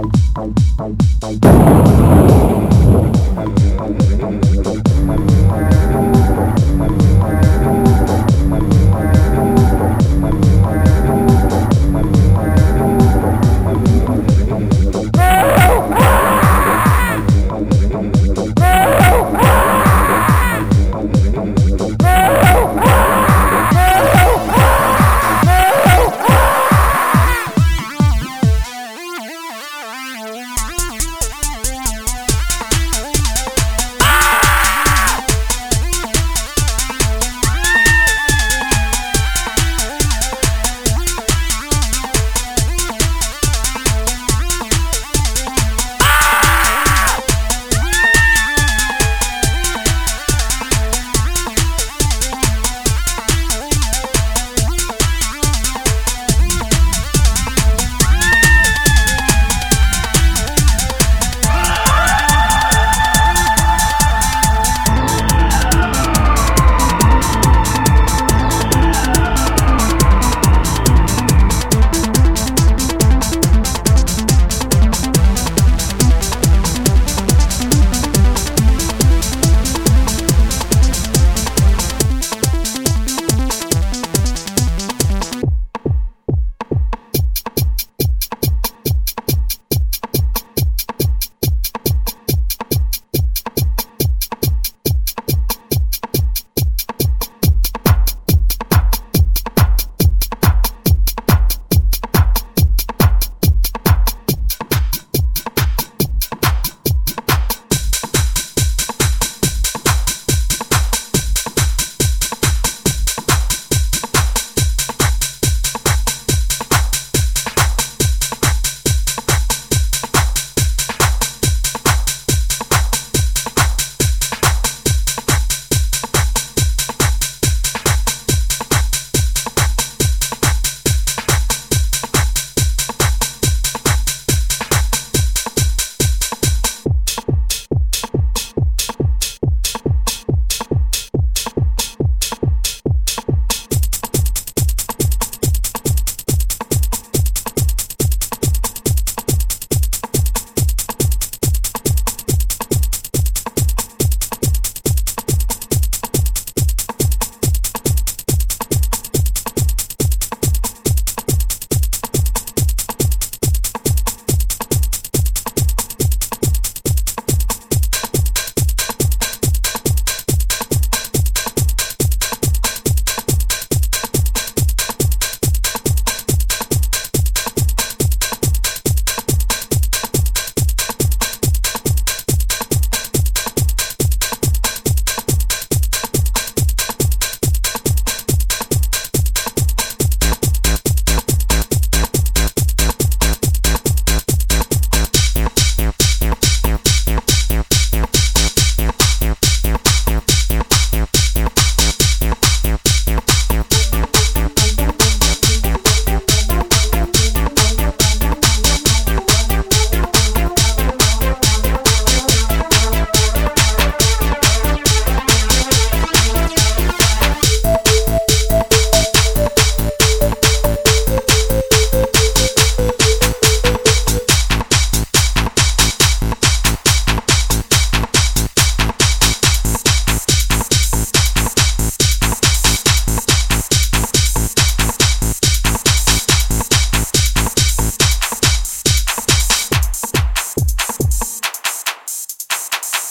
はい、はい、はい、はい。